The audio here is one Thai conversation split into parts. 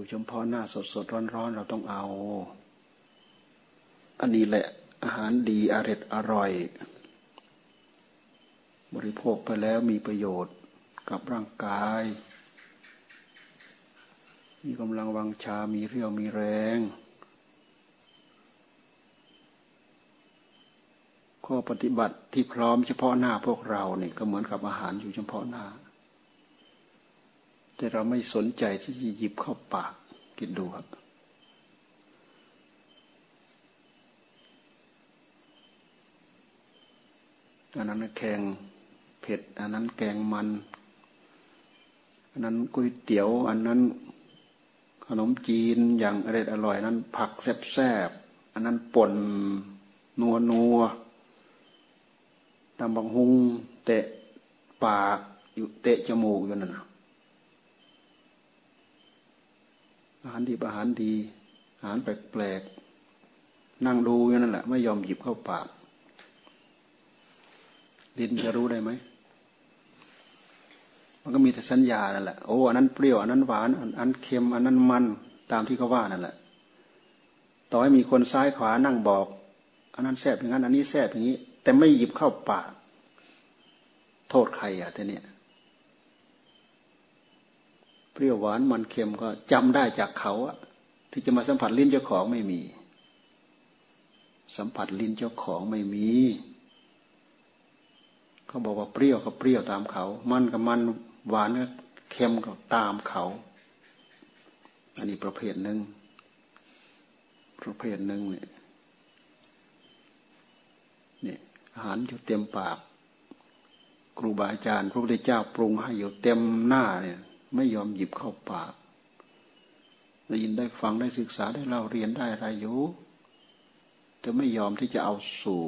อยู่เฉพาะหน้าสดสดร้อนร้อนเราต้องเอา อันนี้แหละอาหารดีอร่อยอร่อย บริโภคไปแล้วมีประโยชน์กับร่างกาย มีกำลังวังชา มีเรี่ยวมีแรง ข้อปฏิบัติที่พร้อมเฉพาะหน้าพวกเราเนี่ยก็เหมือนกับอาหารอยู่เฉพาะหน้า แต่เราไม่สนใจที่จะหยิบเข้าปากกินดูครับ อันนั้นแกงเผ็ด อันนั้นแกงมัน อันนั้นก๋วยเตี๋ยว อันนั้นขนมจีนอย่างอร่อยอร่อยนั้น ผักแซ่บๆ อันนั้นป่นนัวนัวตำบังหุงเตะปากอยู่เตะจมูกอยู่นั่น อาหารดีอาหารดี อาหารแปลกๆ นั่งดูอยู่นั่นแหละ ไม่ยอมหยิบเข้าปากลินจะรู้ได้ไหม มันก็มีแต่สัญญานั่นแหละ โอ้ อันนั้นเปรี้ยว อันนั้นหวาน อันนั้นเค็ม อันนั้นมัน ตามที่เขาว่านั่นแหละ ต่อให้มีคนซ้ายขวานั่งบอก อันนั้นแซ่บอย่างนั้น อันนี้แซ่บอย่างนี้ แต่ไม่หยิบเข้าปาก โทษใครอะท่เนี่ย เปรี้ยวหวานมันเค็มก็จำได้จากเขาอะที่จะมาสัมผัสลิ้นเจ้าของไม่มี สัมผัสลิ้นเจ้าของไม่มี เขาบอกว่าเปรี้ยวก็เปรี้ยวตามเขา มันกับมันหวานก็เค็มก็ตามเขา อันนี้ประเภทหนึ่งประเภทหนึ่งเนี่ยนี่อาหารอยู่เต็มปาก ครูบาอาจารย์พระพุทธเจ้าปรุงให้อยู่เต็มหน้าเนี่ย ไม่ยอมหยิบเข้าปากได้ยินได้ฟังได้ศึกษาได้เล่าเรียนได้อะไรอยู่แต่ไม่ยอมที่จะเอาสู่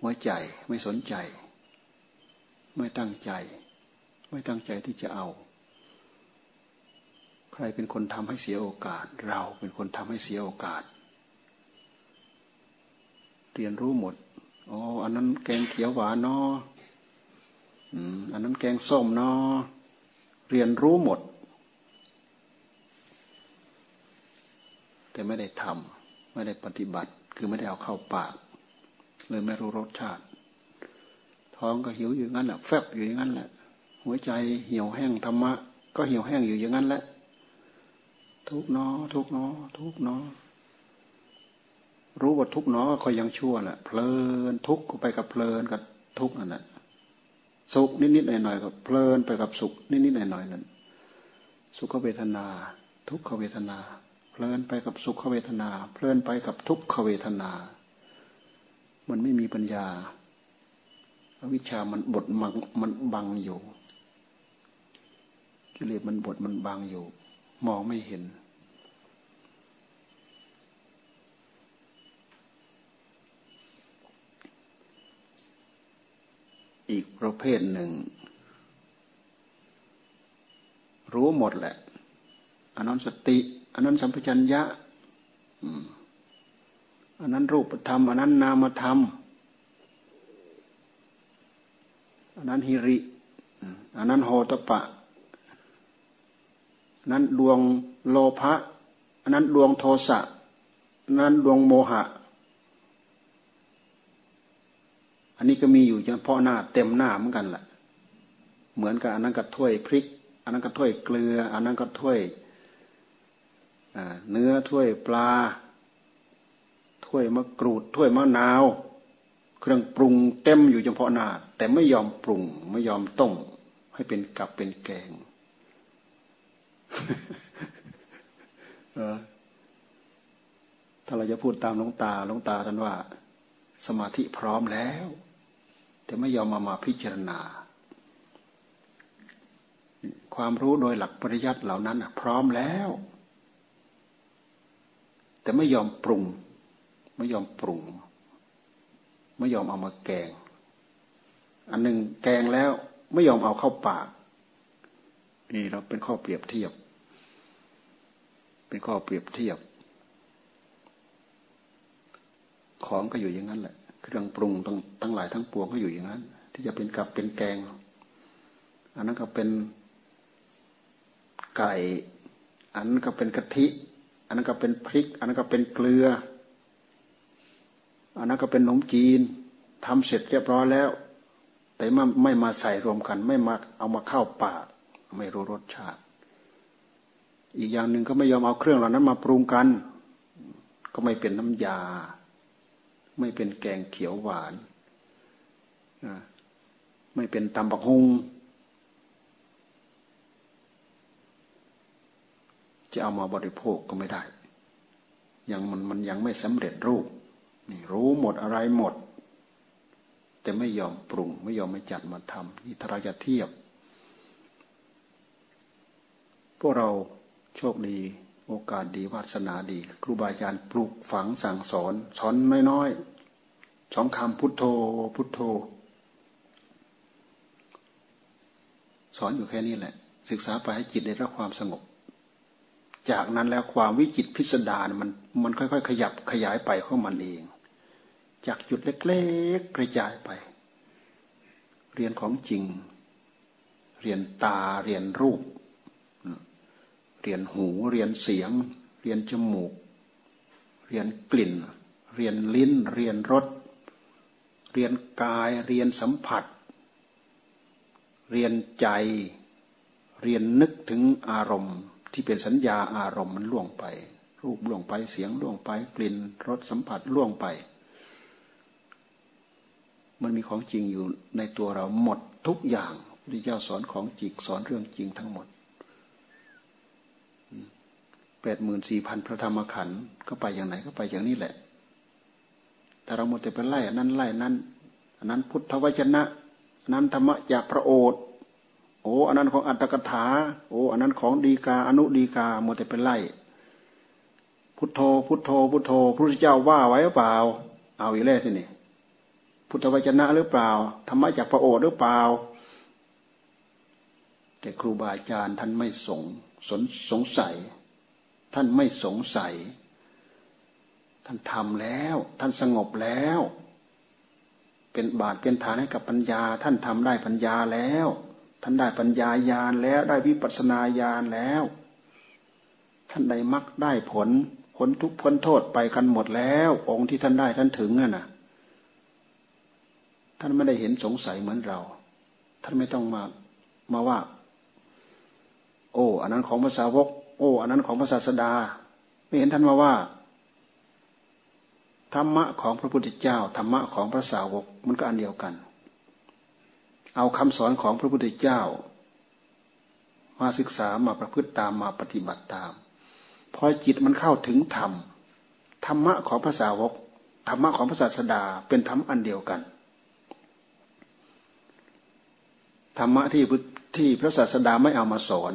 หัวใจไม่สนใจ ไม่ตั้งใจ ไม่ตั้งใจที่จะเอา ใครเป็นคนทำให้เสียโอกาส เราเป็นคนทำให้เสียโอกาส เรียนรู้หมดอ๋ออันนั้นแกงเขียวหวานเนาะอันนั้นแกงส้มเนาะ เรียนรู้หมด แต่ไม่ได้ทำไม่ได้ปฏิบัติ คือไม่ได้เอาเข้าปาก เลยไม่รู้รสชาติ ท้องก็หิวอยู่งั้นแหละแฟบอยู่อย่างนั้นแหละ หัวใจเหี่ยวแห้งธรรมะ ก็เหี่ยวแห้งอยู่อย่างนั้นแหละ ทุกเนาะทุกเนาะทุกเนาะรู้ว่าทุกเนาะก็ยังชั่วแหละเพลินทุกไปกับเพลินกับทุกนั่นแหละ สุขนิดๆหน่อยๆก็เพลินไปกับสุขนิดๆหน่อยๆนั่นสุขเวทนา ทุกขเวทนา เพลินไปกับสุขเวทนา เพลินไปกับทุกขเวทนา มันไม่มีปัญญาวิชามันบดมันมันบังอยู่กิเลสมันบดมันบังอยู่ มองไม่เห็น อีกประเภทหนึ่ง รู้หมดแหละอันนั้นสติ อันนั้นสัมปชัญญะอันนั้นรูปธรรม อันนั้นนามธรรม อันนั้นฮิริอันนั้นโหตปะอันนั้นดวงโลภะอันนั้นดวงโทสะอันนั้นดวงโมหะ อันนี้ก็มีอยู่เฉพาะหน้าเต็มหน้าเหมือนกันแหละเหมือนกับอันนั้นก็ถ้วยพริก อันนั้นก็ถ้วยเกลือ อันนั้นก็ถ้วยเนื้อถ้วยปลาถ้วยมะกรูดถ้วยมะนาว เครื่องปรุงเต็มอยู่เฉพาะหน้า แต่ไม่ยอมปรุง ไม่ยอมต้ม ให้เป็นกับเป็นแกงถ้าเราจะพูดตามหลวงตาหลวงตาท่านว่า สมาธิพร้อมแล้ว แต่ไม่ยอมมามาพิจารณา ความรู้โดยหลักปริยัติเหล่านั้นพร้อมแล้ว แต่ไม่ยอมปรุง ไม่ยอมปรุง ไม่ยอมเอามาแกง อันหนึ่งแกงแล้วไม่ยอมเอาเข้าปาก นี่เราเป็นข้อเปรียบเทียบ เป็นข้อเปรียบเทียบ ของก็อยู่อย่างนั้นแหละ เครื่องปรุงทั้งทั้งหลายทั้งปวงก็อยู่อย่างนั้น ที่จะเป็นกับเป็นแกง อันนั้นก็เป็นไก่ อันนั้นก็เป็นกะทิ อันนั้นก็เป็นพริก อันนั้นก็เป็นเกลือ อันนั้นก็เป็นขนมจีนทำเสร็จเรียบร้อยแล้ว แต่ไม่ไม่มาใส่รวมกัน ไม่มาเอามาเข้าปาก ไม่รู้รสชาติ อีกอย่างหนึ่งก็ไม่ยอมเอาเครื่องเหล่านั้นมาปรุงกัน ก็ไม่เป็นน้ำยา ไม่เป็นแกงเขียวหวานไม่เป็นตำบักฮุงจะเอามาบริโภคก็ไม่ได้ยังมันมันยังไม่สำเร็จรูปนี่รู้หมดอะไรหมด แต่ไม่ยอมปรุง ไม่ยอมไม่จัดมาทำนี่ถ้าเราจะเทียบ พวกเราโชคดีโอกาสดีวาสนาดี ครูบาอาจารย์ปลูกฝังสั่งสอน สอนน้อยๆ สองคำพุทโธ พุทโธ สอนอยู่แค่นี้แหละ ศึกษาไปให้จิตได้รับความสงบ จากนั้นแล้วความวิจิตพิสดารมันมันค่อย ๆ ขยับขยายไปของมันเอง จากจุดเล็กๆกระจายไป เรียนของจริง เรียนตาเรียนรูป เรียนหูเรียนเสียง เรียนจมูก เรียนกลิ่นเรียนลิ้นเรียนรส เรียนกายเรียนสัมผัส เรียนใจ เรียนนึกถึงอารมณ์ ที่เป็นสัญญาอารมณ์มันล่วงไป รูปล่วงไปเสียงล่วงไป กลิ่นรสสัมผัสล่วงไป มันมีของจริงอยู่ในตัวเราหมดทุกอย่างพระเจ้าสอนของจริงสอนเรื่องจริงทั้งหมดแปดหมื่นสี่พันพระธรรมขันธ์ก็ไปอย่างไหนก็ไปอย่างนี้แหละ แต่เราหมดแต่ไปไล่อันนั้นไล่นั้นอันนั้นพุทธวจนะอันนั้นธรรมะจากพระโอษฐ์โอ้อันนั้นของอัตถกถา โอ้อันนั้นของดีกาอนุดีกาหมดแต่เป็นไล่พุทโธพุทโธพุทโธพระพุทธเจ้าว่าไว้หรือเปล่า เอาอีกแล้วสินี่พุทธวจนะหรือเปล่าธรรมะจากพระโอษฐ์หรือเปล่า แต่ครูบาอาจารย์ท่านไม่สงสนสงสัย ท่านไม่สงสัย ท่านทำแล้ว ท่านสงบแล้ว เป็นบาทเป็นฐานให้กับปัญญา ท่านทำได้ปัญญาแล้ว ท่านได้ปัญญาญาณแล้ว ได้วิปัสนาญาณแล้ว ท่านได้มรรคได้ผลพ้นทุกพ้นโทษไปกันหมดแล้ว องค์ที่ท่านได้ท่านถึงน่ะท่านไม่ได้เห็นสงสัยเหมือนเรา ท่านไม่ต้องมามาว่า โอ้ อันนั้นของภาษาวก โอ้ อันนั้นของภาษาสดา ไม่เห็นท่านมาว่า ธรรมะของพระพุทธเจ้าธรรมะของพระสาวกมันก็อันเดียวกัน เอาคำสอนของพระพุทธเจ้า มาศึกษามาประพฤติตามมาปฏิบัติตามพอจิตมันเข้าถึงธรรมธรรมะของภาษาวกธรรมะของพระศาสดาเป็นธรรมอันเดียวกันธรรมะที่ที่พระศาสดาไม่เอามาสอน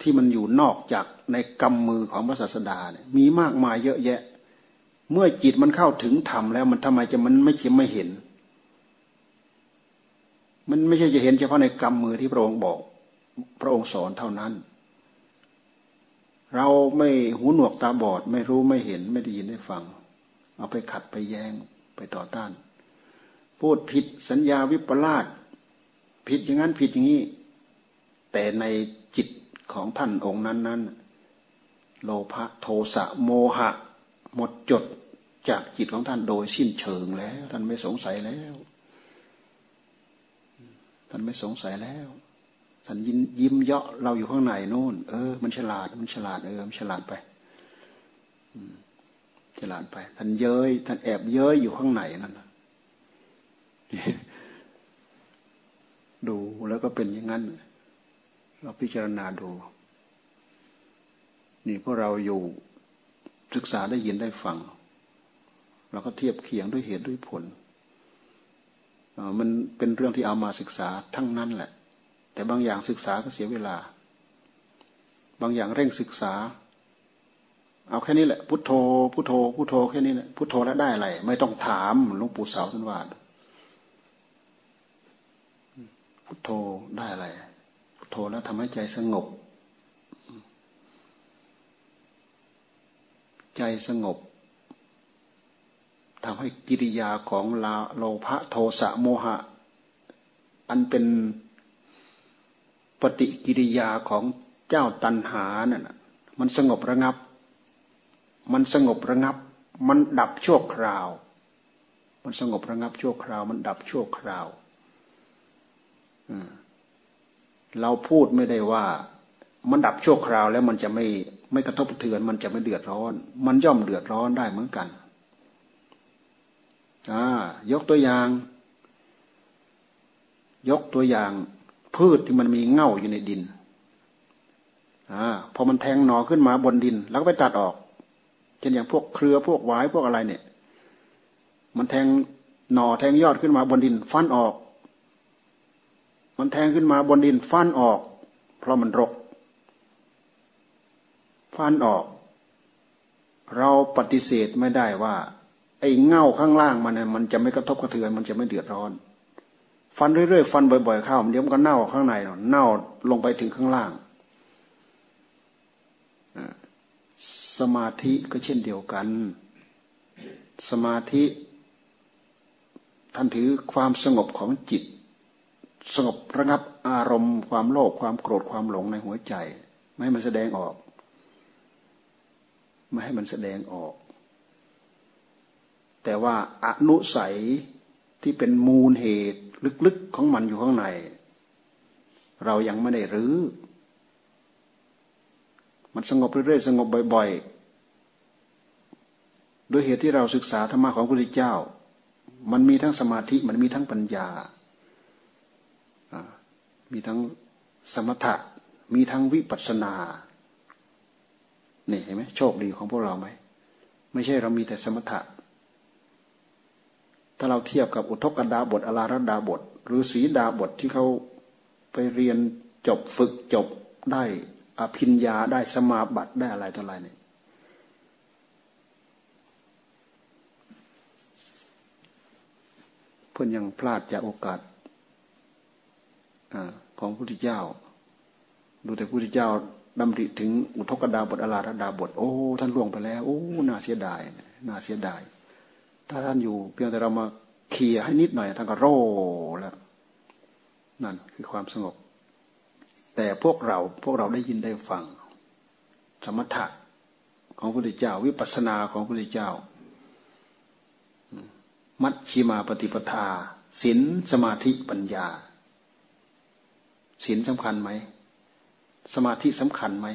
ที่มันอยู่นอกจากในกำมือของพระศาสดาเนี่ยมีมากมายเยอะแยะ เมื่อจิตมันเข้าถึงธรรมแล้วมันทำไมจะมันไม่เชื่อไม่เห็น มันไม่ใช่จะเห็นเฉพาะในกรรมมือที่พระองค์บอก พระองค์สอนเท่านั้น เราไม่หูหนวกตาบอด ไม่รู้ไม่เห็นไม่ได้ยินได้ฟัง เอาไปขัดไปแยง้งไปต่อต้าน พูดผิดสัญญาวิปลาสผิดอย่างนั้นผิดอย่างนี้ แต่ในจิตของท่านองค์นั้นนั้นโลภะโทสะโมหะ หมดจด จากจิตของท่านโดยสิ้นเชิงแล้ว ท่านไม่สงสัยแล้ว ท่านไม่สงสัยแล้ว ท่านยิ้มยิ้มเยาะเราอยู่ข้างในนู่น เออ มันฉลาด มันฉลาดเออ มันฉลาดไปฉลาดไป ท่านเย้ย ท่านแอบเย้ยอยู่ข้างในนั่นดูแล้วก็เป็นอย่างนั้น เราพิจารณาดู นี่พวกเราอยู่ศึกษาได้ยินได้ฟัง เราก็เทียบเคียงด้วยเหตุด้วยผล มันเป็นเรื่องที่เอามาศึกษาทั้งนั้นแหละ แต่บางอย่างศึกษาก็เสียเวลา บางอย่างเร่งศึกษา เอาแค่นี้แหละ พุทโธ พุทโธ พุทโธแค่นี้แหละพุทโธแล้วได้อะไรไม่ต้องถามหลวงปู่เสาท่านว่าพุทโธได้อะไร พุทโธแล้วทำให้ใจสงบ ใจสงบ ทำให้กิริยาของลาโลภะโทสะโมหะ อันเป็นปฏิกิริยาของเจ้าตันหานี่ยมันสงบระงับ มันสงบระงับ มันดับชั่วคราว มันสงบระงับชั่วคราว มันดับชั่วคราวเราพูดไม่ได้ว่า มันดับชั่วคราวแล้วมันจะไม่ไม่กระทบเทือน มันจะไม่เดือดร้อน มันย่อมเดือดร้อนได้เหมือนกัน ยกตัวอย่าง ยกตัวอย่าง พืชที่มันมีเง่าอยู่ในดินอพอมันแทงหนอขึ้นมาบนดิน แล้วก็ไปตัดออก เช่นอย่างพวกเครือพวกหวายพวกอะไรเนี่ย มันแทงหนอแทงยอดขึ้นมาบนดิน ฟันออก มันแทงขึ้นมาบนดิน ฟันออก เพราะมันรก ฟันออก เราปฏิเสธไม่ได้ว่า ไอ้เง่าข้างล่างมันเนี่ยมันจะไม่กระทบกระเทือนมันจะไม่เดือดร้อน ฟันเรื่อยๆฟันบ่อยๆเข้าเดี๋ยวมันก็เน่าข้างในเน่าลงไปถึงข้างล่างสมาธิก็เช่นเดียวกัน สมาธิ ท่านถือความสงบของจิต สงบระงับอารมณ์ ความโลภความโกรธความหลงในหัวใจ ไม่ให้มันแสดงออก ไม่ให้มันแสดงออก แต่ว่าอนุสัยที่เป็นมูลเหตุลึกๆของมันอยู่ข้างใน เรายังไม่ได้รื้อ มันสงบเรื่อยๆสงบบ่อยๆ โดยเหตุที่เราศึกษาธรรมะของพระพุทธเจ้า มันมีทั้งสมาธิมันมีทั้งปัญญา มีทั้งสมถะ มีทั้งวิปัสสนานี่เห็นไหมโชคดีของพวกเราไหมไม่ใช่เรามีแต่สมถะ ถ้าเราเทียบกับอุทกดาบทอลาระดาบท หรือศีดาบทที่เขาไปเรียนจบฝึกจบได้อภิญญาได้สมาบัติได้อะไรต่ออะไรเนี่ยเพื่อนยังพลาดจากโอกาสอของพระพุทธเจ้า ดูแต่พระพุทธเจ้าดำริถึงอุทกดาบทอลาระดาบท โอ้ ท่านล่วงไปแล้ว โอ้ น่าเสียดาย น่าเสียดาย ถ้าท่านอยู่เพียงแต่เรามาเคลียให้นิดหน่อยท่านก็โร่แล้วนั่นคือความสงบ แต่พวกเราพวกเราได้ยินได้ฟัง สมถะของพระพุทธเจ้า วิปัสสนาของพระพุทธเจ้า มัชชิมาปฏิปทาศีลสมาธิปัญญาศีลสำคัญไหม สมาธิสำคัญไหม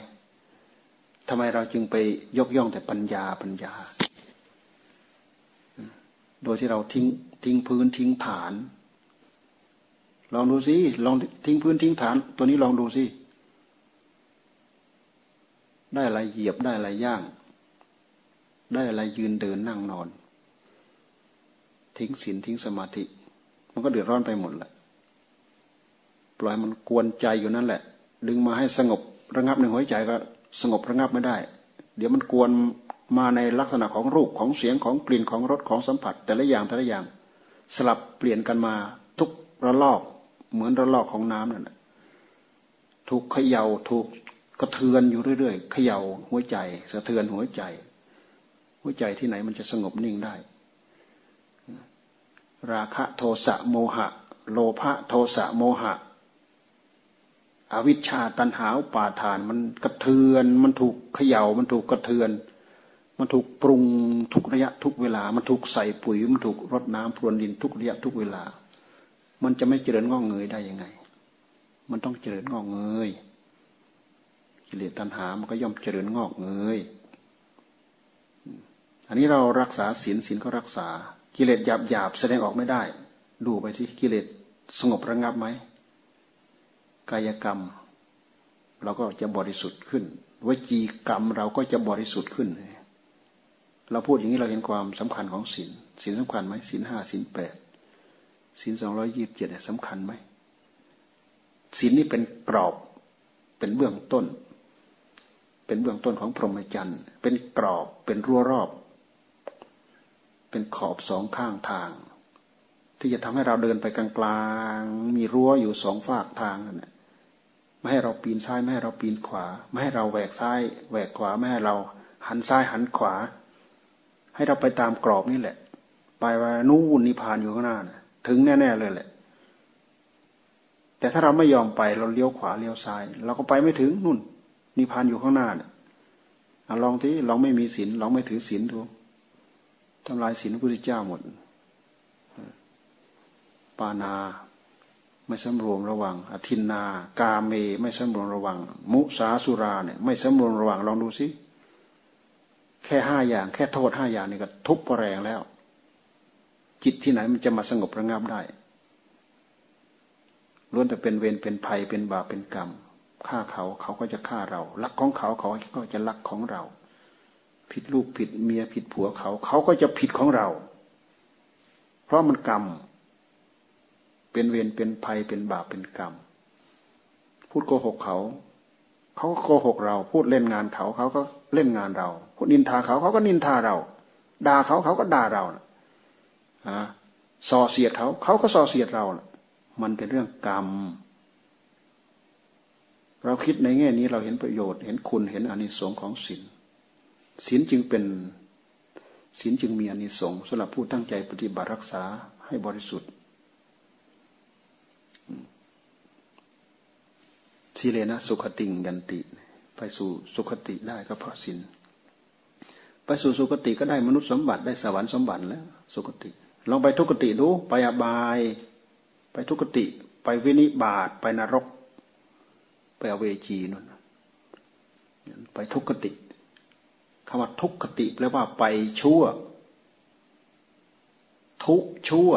ทำไมเราจึงไปยกย่องแต่ปัญญาปัญญา โดยที่เราทิ้งทิ้งพื้นทิ้งฐาน ลองดูสิลองทิ้งพื้นทิ้งฐาน ตัวนี้ลองดูสิได้อะไรเหยียบได้อะไรย่าง ได้อะไรยืนเดินนั่งนอน ทิ้งศีลทิ้งสมาธิ มันก็เดือดร้อนไปหมดแหละปล่อยมันกวนใจอยู่นั่นแหละ ดึงมาให้สงบระงับในหัวใจก็สงบระงับไม่ได้ เดี๋ยวมันกวน มาในลักษณะของรูปของเสียงของกลิ่นของรสของสัมผัส แต่ละอย่างแต่ละอย่าง สลับเปลี่ยนกันมาทุกระลอกเหมือนระลอกของน้ำนั่นแหละถูกเขยา่าถูกกระเทือนอยู่เรื่อยๆเขย่าหัวใจสะเทือนหัวใจ หัวใจที่ไหนมันจะสงบนิ่งได้ ราคะโทสะโมหะ โลภะโทสะโมหะ อวิชชาตันหาปาทานมันกระเทือนมันถูกเขยา่ามันถูกกระเทือน มันถูกปรุงทุกระยะทุกเวลา มันถูกใส่ปุ๋ย มันถูกรดน้ำพรวนดินทุกระยะทุกเวลา มันจะไม่เจริญงอกเงยได้ยังไง มันต้องเจริญงอกเงย กิเลสตัณหา มันก็ย่อมเจริญงอกเงย อันนี้เรารักษาศีลศีลก็รักษา กิเลสหยาบหยาบแสดงออกไม่ได้ ดูไปที่กิเลสสงบระงับไหม กายกรรม เราก็จะบริสุทธิ์ขึ้น วจีกรรมเราก็จะบริสุทธิ์ขึ้นเเราพูดอย่างนี้เราเห็นความสำคัญของศีลศีลสำคัญไหมศีลห้าศีลแปดศีลสองร้อยยี่สิบเจ็ดสำคัญไหมศีลนี้เป็นกรอบเป็นเบื้องต้น เป็นเบื้องต้นของพรหมจรรย์เป็นกรอบเป็นรั้วรอบ เป็นขอบสองข้างทาง ที่จะทำให้เราเดินไปกลางๆมีรั้วอยู่สองฝากทางนั่นไม่ให้เราปีนซ้ายไม่ให้เราปีนขวา ไม่ให้เราแหวกซ้ายแหวกขวาไม่ให้เราหันซ้ายหันขวา ให้เราไปตามกรอบนี่แหละ ไปว่านู่นนิพพานอยู่ข้างหน้านะถึงแน่ ๆ เลยแหละ แต่ถ้าเราไม่ยอมไปเราเลี้ยวขวาเลี้ยวซ้าย เราก็ไปไม่ถึงนู่นนิพพานอยู่ข้างหน้าเนี่ยลองที่ลองไม่มีศีลลองไม่ถือศีลดูทำลายศีลพระพุทธเจ้าหมด ปานา ไม่สำรวมระวัง อธินนา กาเม ไม่สำรวมระวัง มุสาสุราเนี่ย ไม่สำรวมระวัง ลองดูสิ แค่ห้าอย่าง แค่โทษห้าอย่างนี่ก็ทุบแรงแล้ว จิตที่ไหนมันจะมาสงบระงับได้ล้วนแต่เป็นเวรเป็นภัยเป็นบาปเป็นกรรมฆ่าเขาเขาก็จะฆ่าเราลักของเขาเขาก็จะลักของเรา ผิดลูกผิดเมียผิดผัวเขา เขาก็จะผิดของเรา เพราะมันกรรม เป็นเวรเป็นภัยเป็นบาปเป็นกรรม พูดโกหกเขา เขาก็โกหกเรา พูดเล่นงานเขาเขาก็เล่นงานเรา พูดนินทาเขาเขาก็นินทาเรา ด่าเขาเขาก็ด่าเรานะส่อเสียดเขาเขาก็ส่อเสียดเรานะมันเป็นเรื่องกรรม เราคิดในแง่นี้เราเห็นประโยชน์ เห็นคุณเห็นอานิสงส์ของศีลศีลจึงเป็นศีลจึงมีอานิสงส์สำหรับผู้ตั้งใจปฏิบัติรักษาให้บริสุทธิ์สีเลนะสุขติงยันติ ไปสู่สุขติได้ก็เพราะศีล ไปสู่สุขติก็ได้มนุษย์สมบัติได้สวรรค์สมบัติแล้วสุขติ ลองไปทุกขติดูไปอบาย ไปทุกติ ไปวินิบาตไปนรก ไปอเวจีนั่นไปทุกติคำว่าทุกขติแปลว่าไปชั่ว ทุกชั่ว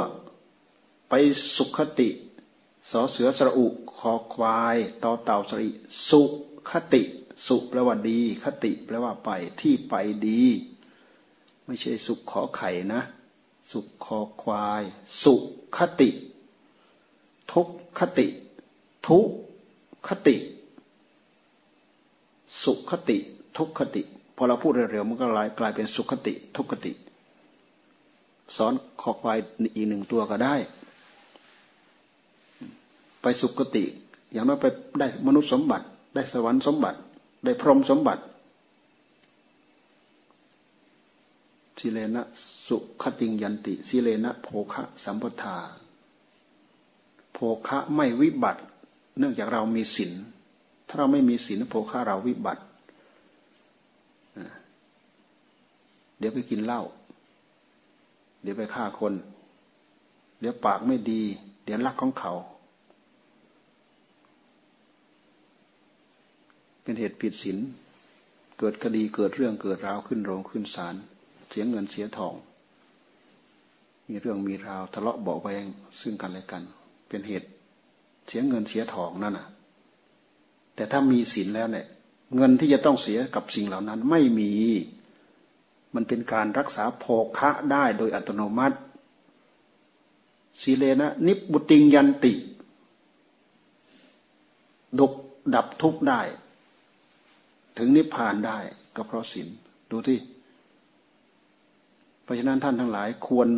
ไปสุขติสอเสือสระอุคอควายต่อเต่าสริสุขติ สุแปลว่าดี คติแปลว่าไปที่ไปดี ไม่ใช่สุขขอไข่นะ สุขคอควาย สุขติ ทุกขติ ทุคติ สุขติ ทุกขติพอเราพูดเร็วๆมันก็กลายเป็นสุขคติ ทุกขติ สอนขอควายอีกหนึ่งตัวก็ได้ ไปสุขติ อย่างน้อยไปได้มนุษย์สมบัติได้สวรรค์สมบัติ ได้พรมสมบัติสิเลนะสุขติงยันติสิเลนะโภคะสัมปทา โภคะไม่วิบัติ เนื่องจากเรามีศีลถ้าเราไม่มีศีลโภคะเราวิบัติ เดี๋ยวไปกินเหล้าเดี๋ยวไปฆ่าคน เดี๋ยวปากไม่ดี เดี๋ยวลักของเขา เป็นเหตุผิดศีลเกิดคดีเกิดเรื่องเกิดราวขึ้นโรงขึ้นศาลเสียเงินเสียทอง มีเรื่องมีราวทะเลาะเบาแวงซึ่งกันและกัน เป็นเหตุเสียเงินเสียทองนั่นน่ะ แต่ถ้ามีศีลแล้วเนี่ย เงินที่จะต้องเสียกับสิ่งเหล่านั้นไม่มี มันเป็นการรักษาโภคะได้โดยอัตโนมัติสีเลนะ นิบุติงยันติ ดกดับทุกได้ ถึงนิพพานได้ก็เพราะศีลดูที่เพราะฉะนั้นท่านทั้งหลายควร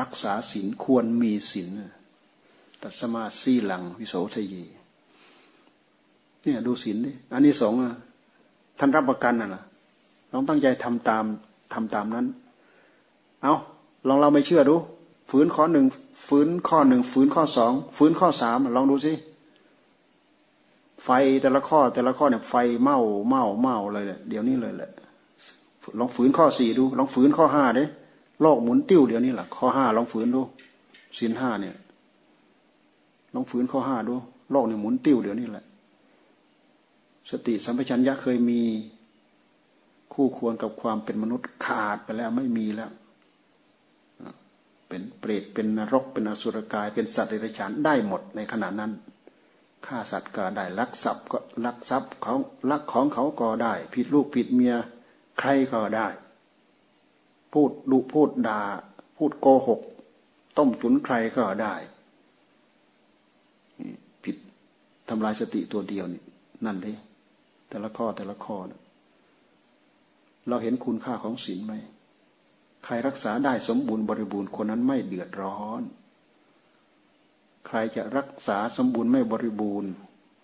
รักษาศีลควรมีศีลตัสมาสีหลังวิโสทยีเนี่ยดูศีลนี่อันนี้สองท่านรับประกันน่ะลองตั้งใจทำตามทำตามนั้น เอาลองเราไม่เชื่อดูฝืนข้อหนึ่งฝืนข้อหนึ่งฝืนข้อสองฝืนข้อสามลองดูสิ ไฟแต่ละข้อแต่ละข้อเนี่ยไฟเมาเมาเมาเลยเดี๋ยวนี้เลยแหละลองฝืนข้อสี่ดู ลองฝืนข้อห้าดิโลกหมุนติ้วเดี๋ยวนี้แหละข้อห้าลองฝืนดูศีลห้าเนี่ย ลองฝืนข้อห้าดูโลกเนี่ยหมุนติ้วเดี๋ยวนี้แหละ สติสัมปชัญญะเคยมีคู่ควรกับความเป็นมนุษย์ขาดไปแล้วไม่มีแล้ว เป็นเปรตเป็นนรกเป็นอสุรกาย เป็นสัตว์เดรัจฉานได้หมดในขณะนั้น ฆ่าสัตว์ก็ได้ลักทรัพย์ก็ลักทรัพย์เขาลักของเขาก็ได้ ผิดลูกผิดเมียใครก็ได้ พูดดุพูดด่า พูดโกหก ต้มตุนใครก็ได้ ผิดทำลายสติตัวเดียวนี่นั่นเลยแต่ละข้อแต่ละข้อนะเราเห็นคุณค่าของศีลไหม ใครรักษาได้สมบูรณ์บริบูรณ์คนนั้นไม่เดือดร้อน ใครจะรักษาสมบูรณ์ไม่บริบูรณ์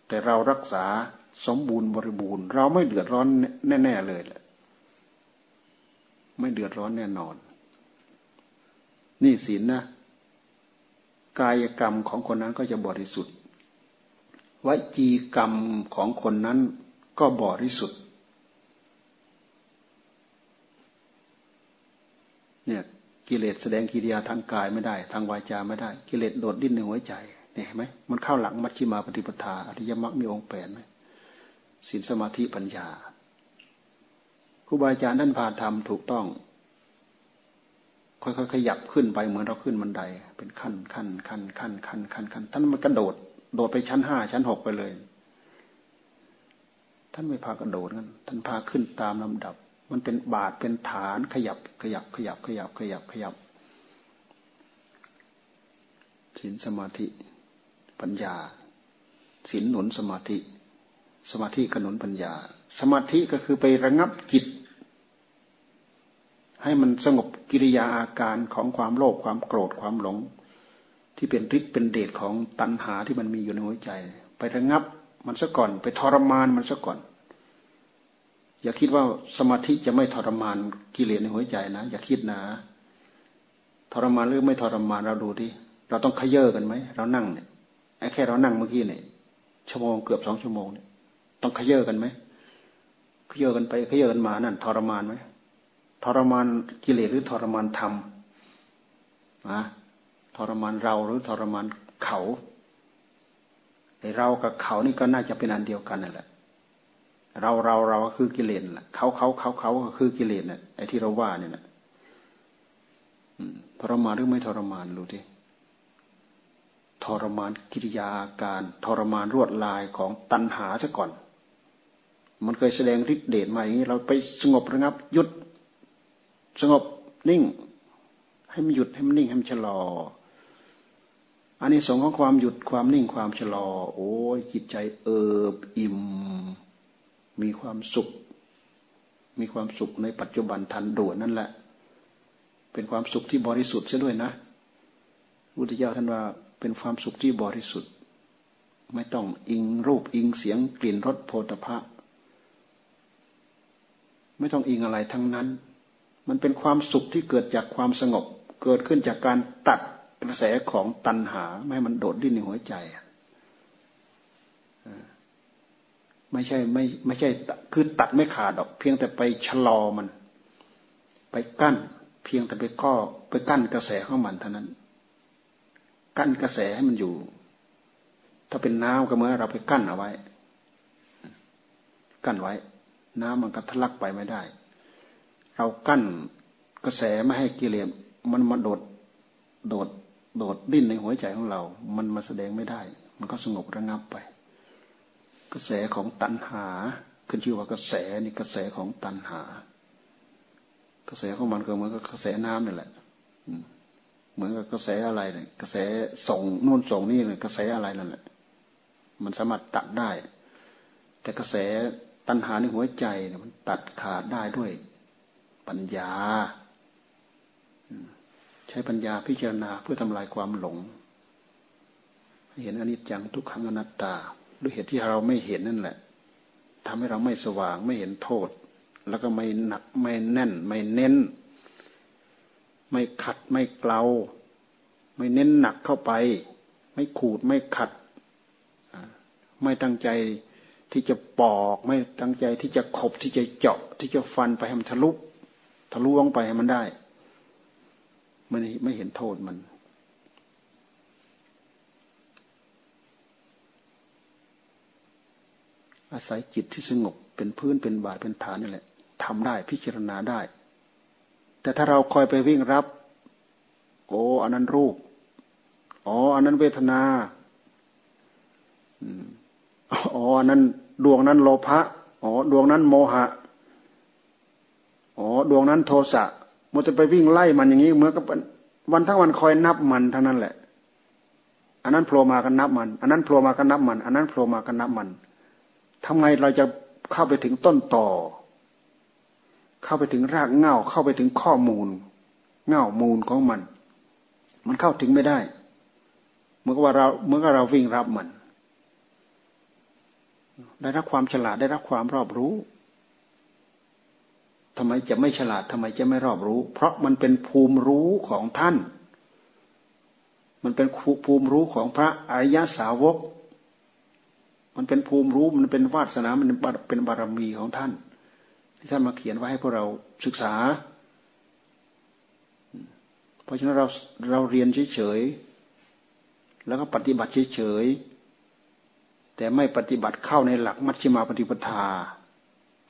แต่เรารักษาสมบูรณ์บริบูรณ์ เราไม่เดือดร้อนแน่ๆเลยแหละไม่เดือดร้อนแน่นอน นี่ศีลนนะ กายกรรมของคนนั้นก็จะบริสุทธิ์ววจีกรรมของคนนั้นก็บริสุทธิ์เนี่ย กิเลสแสดงกิริยาทางกายไม่ได้ ทางวาจาไม่ได้ กิเลสโดดดิ้นในหัวใจเนี่ยเห็นไหมมันเข้าหลังมัชฌิมาปฏิปทาอริยมรรคมีองค์แปดไหมศีลสมาธิปัญญาครูบาอาจารย์ท่านพาทำถูกต้อง ค่อยๆขยับขึ้นไปเหมือนเราขึ้นบันได เป็นขั้นขั้นขั้นขั้นขั้นขั้นขั้นท่านมันกระโดด โดดไปชั้นห้าชั้นหกไปเลย ท่านไม่พากระโดดกันท่านพาขึ้นตามลำดับ มันเป็นบาทเป็นฐานขยับขยับขยับขยับขยับขยับศีลสมาธิ ปัญญาศีลหนุนสมาธิ สมาธิขนุนปัญญา สมาธิก็คือไประงับจิต ให้มันสงบกิริยาอาการของความโลภความโกรธความหลง ที่เป็นฤทธิ์เป็นเดชของตัณหาที่มันมีอยู่ในหัวใจ ไประงับมันซะก่อน ไปทรมานมันซะก่อน อย่าคิดว่าสมาธิจะไม่ทรมานกิเลสในหัวใจนะ อย่าคิดนะ ทรมานหรือไม่ทรมานเราดูที่เราต้องขยเยอกันไหมเรานั่งเนี่ยไอ้แค่เรานั่งเมื่อกี้เนี่ยชั่วโมงเกือบสองชั่วโมงเนี่ยต้องขยเยอกันไหมขยเยอกันไปขยเยอกันมานั่นทรมานไหมทรมานกิเลสหรือทรมานธรรมนะทรมานเราหรือทรมานเขาไอเรากับเขานี่ก็น่าจะเป็นอันเดียวกันนั่นแหละ เราเราเราก็คือกิเลสแหละเขาเขาเขาเขาก็คือกิเลสน่ะไอ้ที่เราว่าเนี่ยนะทรมานหรือไม่ทรมานรู้ทีทรมานกิริยาการทรมานรวดลายของตัณหาซะก่อน มันเคยแสดงฤทธิ์เดชมาอย่างนี้ เราไปสงบระงับหยุด สงบนิ่ง ให้มันหยุดให้มันนิ่งให้มันชะลออันนี้สองของความหยุดความนิ่งความชะลอ โอ้ยจิตใจเอิบอิ่ม มีความสุข มีความสุขในปัจจุบันทันด่วนนั่นแหละ เป็นความสุขที่บริสุทธิ์เสียด้วยนะพุทธเจ้าท่านว่าเป็นความสุขที่บริสุทธิ์ ไม่ต้องอิงรูปอิงเสียงกลิ่นรสโผฏฐะไม่ต้องอิงอะไรทั้งนั้น มันเป็นความสุขที่เกิดจากความสงบ เกิดขึ้นจากการตัดกระแสของตัณหา ไม่ให้มันโดดดิ้นในหัวใจ ไม่ใช่ไม่ไม่ใช่คือตัดไม่ขาดดอก เพียงแต่ไปชะลอมัน ไปกั้น เพียงแต่ไปก้อไปกั้นกระแสของมันเท่านั้น กั้นกระแสให้มันอยู่ ถ้าเป็นน้ำก็เมื่อเราไปกั้นเอาไว้ กั้นไว้ น้ำมันก็ทะลักไปไม่ได้ เรากั้นกระแสไม่ให้กิเลสมันมาโดดโดดโดดดิ้นในหัวใจของเรา มันมาแสดงไม่ได้ มันก็สงบระงับไป กระแสของตัณหา ขึ้นชื่อว่ากระแสนี่กระแสของตัณหา กระแสของมันก็เหมือนกับกระแสน้ำนี่แหละเหมือนกับกระแสอะไรเนี่ยกระแสส่งนู่นส่งนี่เลยกระแสอะไรนั่นแหละ มันสามารถตัดได้ แต่กระแสตัณหาในหัวใจเนี่ยมันตัดขาดได้ด้วย ปัญญาใช้ปัญญาพิจารณาเพื่อทำลายความหลง เห็นอนิจจังทุกขังอนัตตา ด้วยเหตุที่เราไม่เห็นนั่นแหละทำให้เราไม่สว่างไม่เห็นโทษ แล้วก็ไม่หนักไม่แน่น ไม่เน้น ไม่ขัดไม่เกลาไม่เน้นหนักเข้าไป ไม่ขูดไม่ขัด ไม่ตั้งใจที่จะปอกไม่ตั้งใจที่จะขบที่จะเจาะที่จะฟันไปให้มันทะลุทะลุลงไปให้มันได้ไม่ไม่เห็นโทษมัน อาศัยจิตที่สงบเป็นพื้นเป็นบาทเป็นฐานนี่แหละทำได้พิจารณาได้ แต่ถ้าเราคอยไปวิ่งรับ โอ้อันนั้นรูป อ๋อ อันนั้นเวทนาอ๋ออันนั้นดวงนั้นโลภะอ๋อดวงนั้นโมหะอ๋อดวงนั้นโทสะมันจะไปวิ่งไล่มันอย่างนี้เหมือนกับวันทั้งวันคอยนับมันเท่านั้นแหละ อันนั้นโผล่มากันนับมัน อันนั้นโผล่มากันนับมัน อันนั้นโผล่มากันนับมัน ทำไงเราจะเข้าไปถึงต้นต่อ เข้าไปถึงรากเง่าเข้าไปถึงข้อมูล เง่ามูลของมัน มันเข้าถึงไม่ได้เมื่อว่าเราเมื่อเราวิ่งรับมัน ได้รับความฉลาดได้รับความรอบรู้ทำไมจะไม่ฉลาดทำไมจะไม่รอบรู้ เพราะมันเป็นภูมิรู้ของท่าน มันเป็นภูมิรู้ของพระอริยสาวก มันเป็นภูมิรู้มันเป็นวาสนา มันเป็นบารมีของท่าน ที่ท่านมาเขียนไว้ให้พวกเราศึกษา เพราะฉะนั้นเราเราเรียนเฉยๆแล้วก็ปฏิบัติเฉยๆแต่ไม่ปฏิบัติเข้าในหลักมัชฌิมาปฏิปทา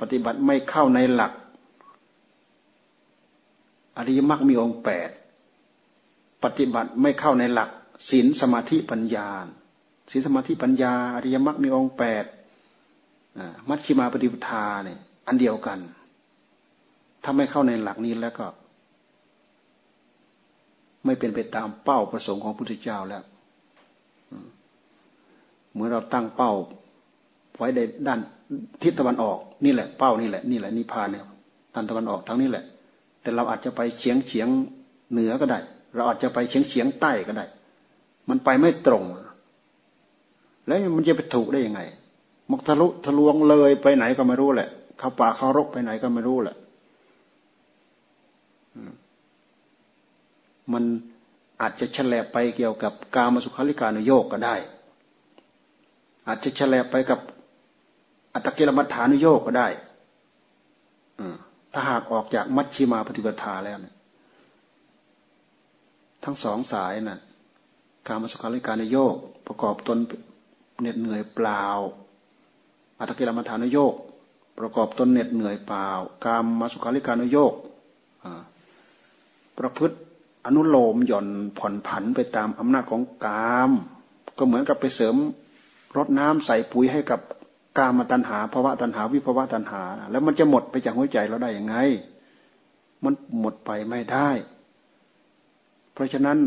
ปฏิบัติไม่เข้าในหลัก อริยมรรคมีองค์แปดปฏิบัติไม่เข้าในหลักศีลสมาธิปัญญา ศีลสมาธิปัญญาอริยมรรคมีองค์แปดมัชฌิมาปฏิปทาเนี่ย อันเดียวกัน ถ้าไม่เข้าในหลักนี้แล้วก็ ไม่เป็นไปตามเป้าประสงค์ของพุทธเจ้าแล้วเมื่อเราตั้งเป้า ไว้ในด้านทิศตะวันออก นี่แหละเป้านี่แหละนี่แหละนิพพานเนี่ยด้านตะวันออกทั้งนี้แหละ แต่เราอาจจะไปเฉียงเฉียงเหนือก็ได้ เราอาจจะไปเฉียงเฉียงใต้ก็ได้ มันไปไม่ตรง แล้วมันจะไปถูกได้ยังไงมกทะลุทะลวงเลยไปไหนก็ไม่รู้แหละ เข้าป่าเข้ารกไปไหนก็ไม่รู้แหละมันอาจจะแฉลบไปเกี่ยวกับกามสุขาริการุโยกก็ได้ อาจจะแฉลบไปกับอัตกิลมัฏฐานุโยกก็ได้ถ้าหากออกจากมัชชิมาปฏิปทาแล้วเนี่ย ทั้งสองสายนะ่ะ การมสุขาริการุโยก ประกอบตน เหน็ดเหนื่อยเปล่า อัตกิลมัฐานุโยกประกอบตนเหน็ดเหนื่อยเปล่า กามมาสุขาริการุโยกประพฤติอนุโลมหย่อนผ่อนผันไปตามอำนาจของกาม ก็เหมือนกับไปเสริมรดน้ำใส่ปุ๋ยให้กับกามตัณหาภาวะตัณหาวิภาวะตัณหา แล้วมันจะหมดไปจากหัวใจเราได้ยังไง มันหมดไปไม่ได้ เพราะฉะนั้น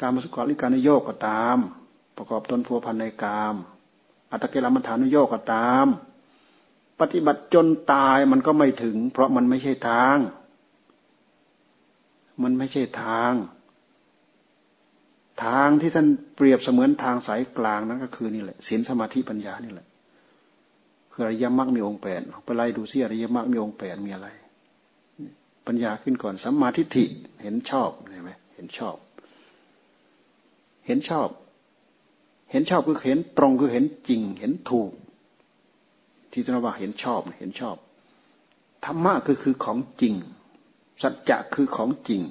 การมสุขาริการนโยกก็ตาม ประกอบตนพัวพันในกาม อัตเกลมัฐานุโยกก็ตาม ปฏิบัติจนตายมันก็ไม่ถึง เพราะมันไม่ใช่ทาง มันไม่ใช่ทาง ทางที่ท่านเปรียบเสมือนทางสายกลางนั้นก็คือนี่แหละศีลสมาธิปัญญานี่แหละคืออริยมรรคมีองค์แปดไปไล่ดูซิอริยมรรคมีองค์แปดมีอะไร ปัญญาขึ้นก่อนสัมมาทิฏฐิเห็นชอบเห็นไหมเห็นชอบ เห็นชอบ เห็นชอบคือเห็นตรงคือเห็นจริง เห็นถูก ที่จะว่าเห็นชอบเห็นชอบธรรมะคือคือของจริง สัจจะคือของจริง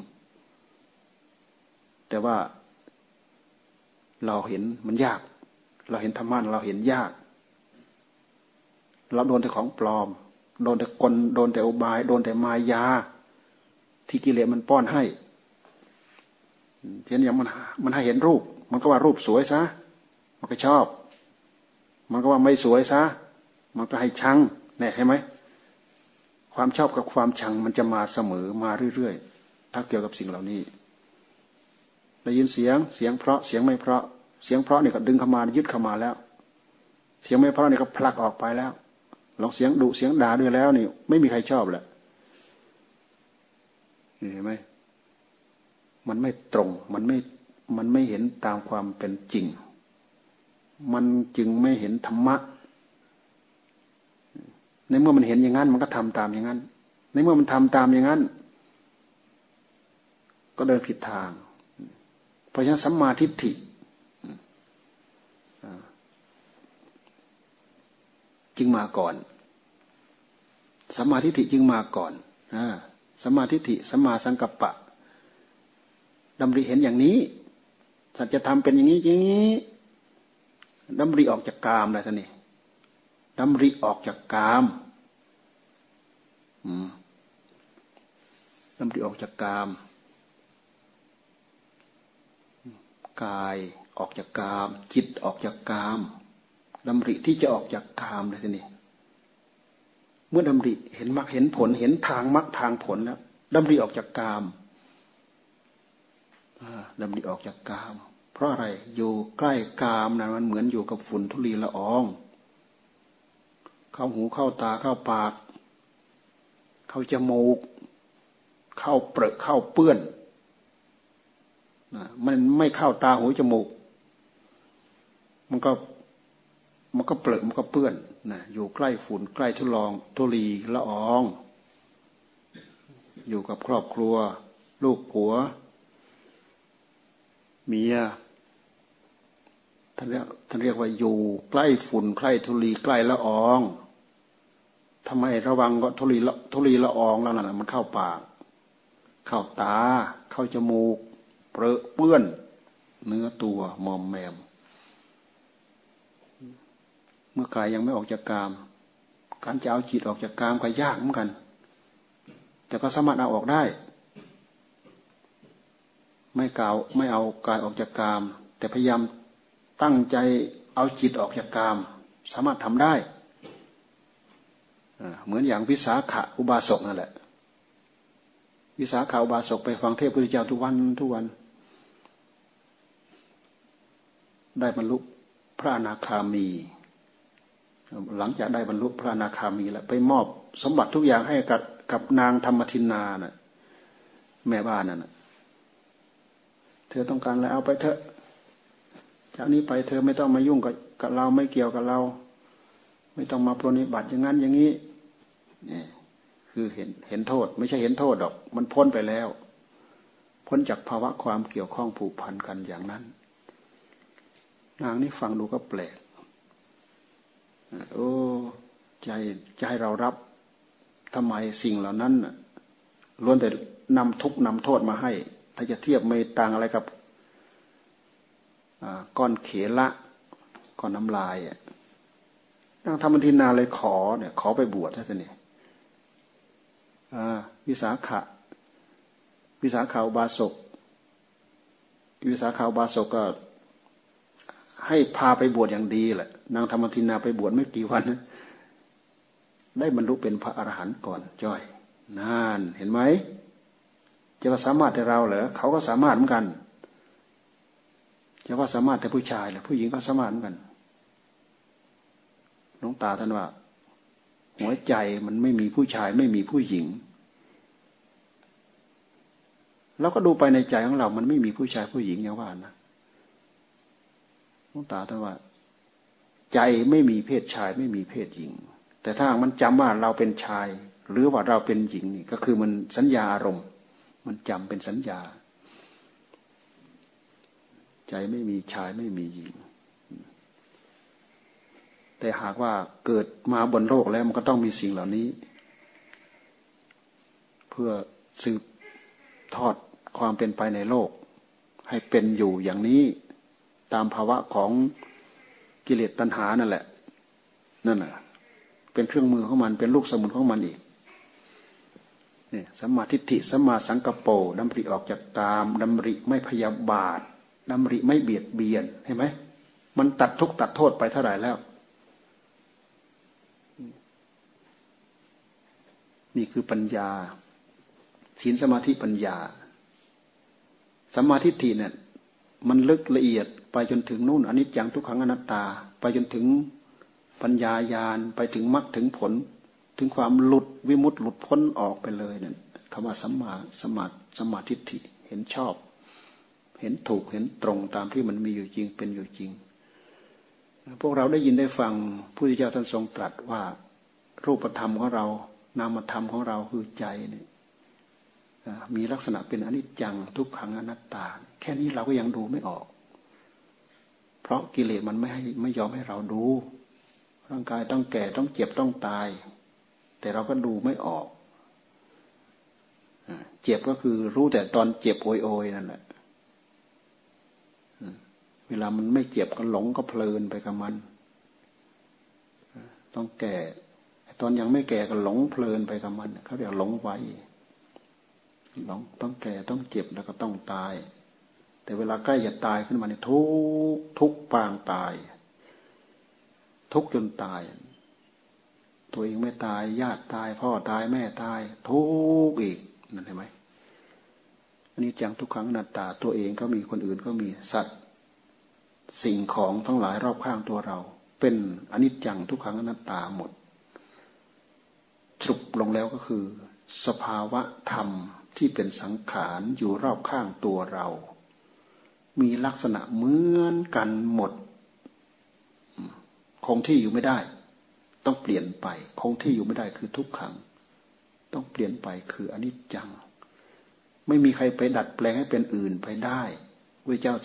แต่ว่าเราเห็นมันยาก เราเห็นธรรมะเราเห็นยาก เราโดนแต่ของปลอม โดนแต่กลโดนแต่อุบาย โดนแต่มายา ที่กิเลสมันป้อนให้ ทีนี้มันมันให้เห็นรูป มันก็ว่ารูปสวยซะ มันก็ชอบ มันก็ว่าไม่สวยซะ มันก็ให้ชังเนี่ยเห็นไหมความชอบกับความชังมันจะมาเสมอมาเรื่อยๆ ถ้าเกี่ยวกับสิ่งเหล่านี้ได้ยินเสียงเสียงเพราะเสียงไม่เพราะ เสียงเพราะนี่ก็ดึงเข้ามายึดเข้ามาแล้ว เสียงไม่เพราะนี่ก็ผลักออกไปแล้วลองเสียงดุเสียงด่าด้วยแล้วนี่ไม่มีใครชอบแหละเห็นไหม มันไม่ตรง มันไม่ มันไม่เห็นตามความเป็นจริง มันจึงไม่เห็นธรรมะ ในเมื่อมันเห็นอย่างนั้น มันก็ทำตามอย่างนั้น ในเมื่อมันทำตามอย่างนั้น ก็เดินผิดทาง เพราะฉะนั้นสัมมาทิฏฐิจึงมาก่อนสัมมาทิฏฐิจึงมาก่อนสัมมาทิฏฐิสัมมาสังกัปปะ ดำริเห็นอย่างนี้ สัจธรรมเป็นอย่างนี้อย่างนี้ดำริออกจากกามอะไรท่านนี่ดำริออกจากกามดำริออกจากกาม กายออกจากกาม จิตออกจากกามดำริที่จะออกจากกามเลยท่านนี่เมื่อดำริเห็นมรรคเห็นผลเห็นทางมรรคทางผลแล้วดำริออกจากกาม ดำริออกจากกาม เพราะอะไรอยู่ใกล้กามนะมันเหมือนอยู่กับฝุ่นทุลีละออง เข้าหูเข้าตาเข้าปาก เข้าจมูก เข้าเปรอะเข้าเปื้อนมันไม่เข้าตาหูจมูก มันก็มันก็เปรอะมันก็เปื้อนนะอยู่ใกล้ฝุ่นใกล้ทุลองทุลีละออง อยู่กับครอบครัว ลูกผัว เมียท่านเรียกท่านเรียกว่าอยู่ใกล้ฝุ่นใกล้ทุลีใกล้ละอองทำไมระวังก็ทุลีละทุลีละอองแล้วนั่นมันเข้าปาก เข้าตา เข้าจมูกเปรอะเปื้อน เนื้อตัวมอมแมม เมื่อกายยังไม่ออกจากกาม การจะเอาจิตออกจากกามก็ยากเหมือนกัน แต่ก็สามารถเอาออกได้ ไม่กล่าวไม่เอากายออกจากกาม แต่พยายามตั้งใจเอาจิตออกจากกาม สามารถทำได้ เหมือนอย่างวิสาขะอุบาสกนั่นแหละ วิสาขาอุบาสกไปฟังเทพพุทธเจ้าทุกวันทุกวัน ได้บรรลุพระอนาคามี หลังจากได้บรรลุพระอนาคามีแล้วไปมอบสมบัติทุกอย่างให้กับกับนางธรรมทินาน่ะแม่บ้านนั่น เธอต้องการอะไรเอาไปเถอะ จากนี้ไปเธอไม่ต้องมายุ่งกับกับเราไม่เกี่ยวกับเรา ไม่ต้องมาปรนิบัติอย่างนั้นอย่างนี้นี่คือเห็นเห็นโทษ ไม่ใช่เห็นโทษดอก มันพ้นไปแล้ว พ้นจากภาวะความเกี่ยวข้องผูกพันกันอย่างนั้น นางนี่ฟังดูก็แปลกโอ้ใจให้เรารับทำไมสิ่งเหล่านั้นล้วนแต่นำทุกนำโทษมาให้ ถ้าจะเทียบไม่ต่างอะไรกับก้อนเขละก้อนน้ำลายนางธรรมทินาเลยขอเนี่ย ขอไปบวชท่านนี่วิสาขะวิสาขาบาศกวิสาขาบาศกก็ให้พาไปบวชอย่างดีแหละนางธรรมทินาไปบวชไม่กี่วันได้บรรลุเป็นพระอรหันต์ก่อนจ้อยนานเห็นไหม จะว่าสามารถแต่เราเหรอเขาก็สามารถเหมือนกันจะว่าสามารถแต่ผู้ชายแหละผู้หญิงก็สามารถเหมือนกันน้องตาท่านว่า หัวใจมันไม่มีผู้ชายไม่มีผู้หญิงเราก็ดูไปในใจของเรา มันไม่มีผู้ชายผู้หญิงอย่างว่านะน้องตาท่านว่า ใจไม่มีเพศชายไม่มีเพศหญิง แต่ถ้ามันจำว่าเราเป็นชาย หรือว่าเราเป็นหญิงนี่ก็คือมันสัญญาอารมณ์ มันจำเป็นสัญญา ใจไม่มีชายไม่มีหญิง แต่หากว่าเกิดมาบนโลกแล้วมันก็ต้องมีสิ่งเหล่านี้ เพื่อสืบทอดความเป็นไปในโลก ให้เป็นอยู่อย่างนี้ตามภาวะของกิเลสตัณหานั่นแหละ นั่นแหละเป็นเครื่องมือของมันเป็นลูกสมุนของมันอีก นี่สัมมาธิิสัมมาสังกปรดำริออกจากตามดำริไม่พยาบาทดำริไม่เบียดเบียนเห็นไหมมันตัดทุกตัดโทษไปเท่าไหร่แล้ว นี่คือปัญญาศีลสมาธิปัญญาสัมมาธิทีเนี่ยมันลึกละเอียดไปจนถึงนู่นอนิจจังทุกขังอนัตตา ไปจนถึงปัญญายาณไปถึงมรรคถึงผล ถึงความหลุดวิมุตต์หลุดพ้นออกไปเลยเนี่ยคำว่าสัมมาสมาสมาธิฐิเห็นชอบ เห็นถูกเห็นตรงตามที่มันมีอยู่จริงเป็นอยู่จริง พวกเราได้ยินได้ฟังผู้ที่เจ้าท่านทรงตรัสว่า รูปธรรมของเรา นามธรรมของเราคือใจเนี่ยมีลักษณะเป็นอนิจจังทุกขังอนัตตา แค่นี้เราก็ยังดูไม่ออก เพราะกิเลสมันไม่ให้ไม่ยอมให้เราดู ร่างกายต้องแก่ต้องเจ็บต้องตาย แต่เราก็ดูไม่ออก เจ็บก็คือรู้แต่ตอนเจ็บโอยๆนั่นแหละเวลามันไม่เจ็บก็หลงก็เพลินไปกับมัน ต้องแก่ ตอนยังไม่แก่ก็หลงเพลินไปกับมันเขาเรียกหลงไวหลงต้องแก่ต้องเจ็บแล้วก็ต้องตาย แต่เวลาใกล้จะตายขึ้นมาเนี่ยทุกทุกปางตาย ทุกจนตาย ตัวเองไม่ตายญาติตาย พ่อตายแม่ตาย ทุกอีกนั่นเห็นไหมอันนี้จังทุกครั้งนัตตาตัวเองก็มีคนอื่นก็มีสัตว์ สิ่งของทั้งหลายรอบข้างตัวเรา เป็นอนิจจังทุกขังนัตตาหมดสรุปลงแล้วก็คือ สภาวะธรรมที่เป็นสังขารอยู่รอบข้างตัวเรา มีลักษณะเหมือนกันหมด คงที่อยู่ไม่ได้ ต้องเปลี่ยนไป คงที่อยู่ไม่ได้คือทุกขัง ต้องเปลี่ยนไปคืออนิจจัง ไม่มีใครไปดัดแปลงให้เป็นอื่นไปได้พระเจ้า